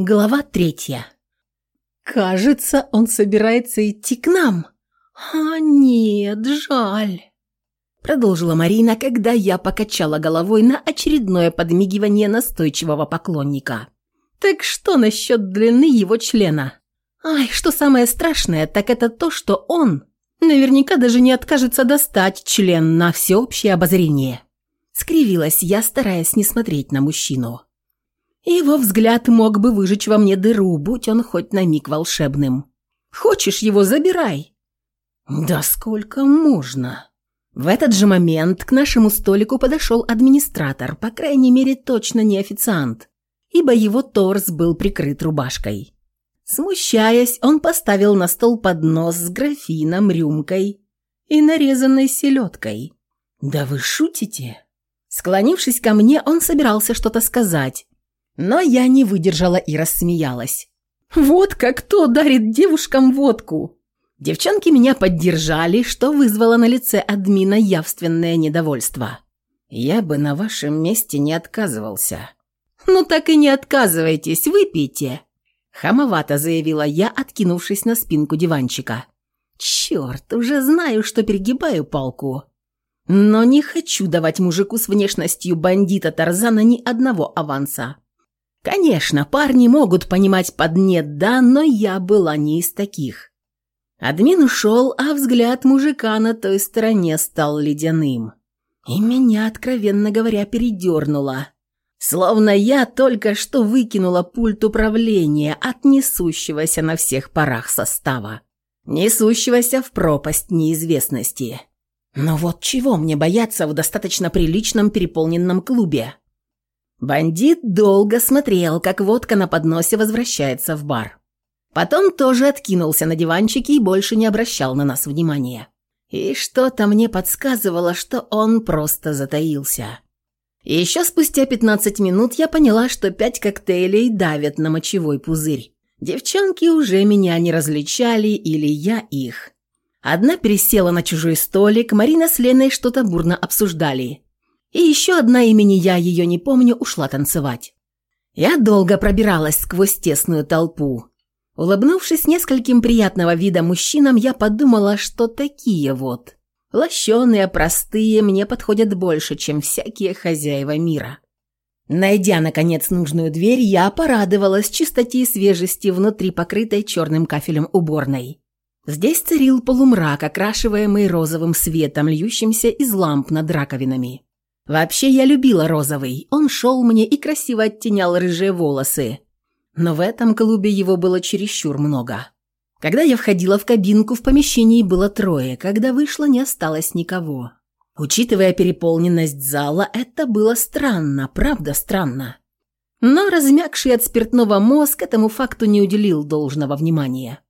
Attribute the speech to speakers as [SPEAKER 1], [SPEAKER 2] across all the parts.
[SPEAKER 1] Глава третья. Кажется, он собирается идти к нам. А нет, жаль. Продолжила Марина, когда я покачала головой на очередное подмигивание настойчивого поклонника. Так что насчет длины его члена? Ай, что самое страшное, так это то, что он наверняка даже не откажется достать член на всеобщее обозрение. Скривилась я, стараясь не смотреть на мужчину. Его взгляд мог бы выжечь во мне дыру, будь он хоть на миг волшебным. «Хочешь его, забирай!» «Да сколько можно!» В этот же момент к нашему столику подошел администратор, по крайней мере, точно не официант, ибо его торс был прикрыт рубашкой. Смущаясь, он поставил на стол поднос с графином, рюмкой и нарезанной селедкой. «Да вы шутите?» Склонившись ко мне, он собирался что-то сказать, но я не выдержала и рассмеялась. «Вот как кто дарит девушкам водку!» Девчонки меня поддержали, что вызвало на лице админа явственное недовольство. «Я бы на вашем месте не отказывался». «Ну так и не отказывайтесь, выпейте!» Хамовато заявила я, откинувшись на спинку диванчика. «Черт, уже знаю, что перегибаю палку. Но не хочу давать мужику с внешностью бандита Тарзана ни одного аванса. Конечно, парни могут понимать под нет, да, но я была не из таких. Админ ушел, а взгляд мужика на той стороне стал ледяным. И меня, откровенно говоря, передернуло. Словно я только что выкинула пульт управления от несущегося на всех парах состава. Несущегося в пропасть неизвестности. Но вот чего мне бояться в достаточно приличном переполненном клубе? Бандит долго смотрел, как водка на подносе возвращается в бар. Потом тоже откинулся на диванчике и больше не обращал на нас внимания. И что-то мне подсказывало, что он просто затаился. Еще спустя 15 минут я поняла, что пять коктейлей давят на мочевой пузырь. Девчонки уже меня не различали, или я их. Одна пересела на чужой столик, Марина с Леной что-то бурно обсуждали – и еще одна имени я ее не помню ушла танцевать. Я долго пробиралась сквозь тесную толпу. Улыбнувшись нескольким приятного вида мужчинам, я подумала, что такие вот. Лощеные, простые, мне подходят больше, чем всякие хозяева мира. Найдя, наконец, нужную дверь, я порадовалась чистоте и свежести внутри покрытой черным кафелем уборной. Здесь царил полумрак, окрашиваемый розовым светом, льющимся из ламп над раковинами. Вообще я любила розовый, он шел мне и красиво оттенял рыжие волосы. Но в этом клубе его было чересчур много. Когда я входила в кабинку, в помещении было трое, когда вышла, не осталось никого. Учитывая переполненность зала, это было странно, правда странно. Но размягший от спиртного мозг этому факту не уделил должного внимания.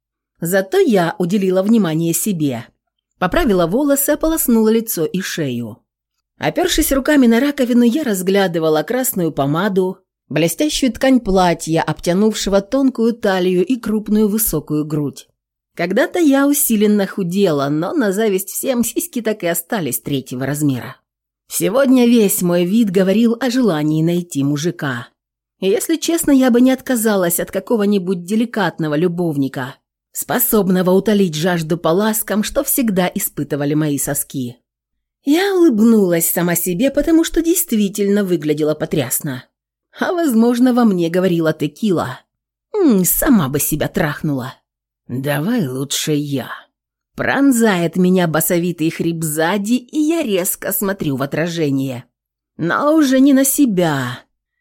[SPEAKER 1] Зато я уделила внимание себе. Поправила волосы, ополоснула лицо и шею. Опершись руками на раковину, я разглядывала красную помаду, блестящую ткань платья, обтянувшего тонкую талию и крупную высокую грудь. Когда-то я усиленно худела, но на зависть всем сиськи так и остались третьего размера. Сегодня весь мой вид говорил о желании найти мужика. Если честно, я бы не отказалась от какого-нибудь деликатного любовника, способного утолить жажду по ласкам, что всегда испытывали мои соски. Я улыбнулась сама себе, потому что действительно выглядела потрясно. А возможно, во мне говорила текила. М сама бы себя трахнула. «Давай лучше я». Пронзает меня басовитый хрип сзади, и я резко смотрю в отражение. Но уже не на себя,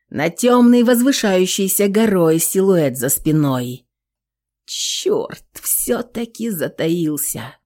[SPEAKER 1] на темный возвышающийся горой силуэт за спиной. Черт, все-таки затаился.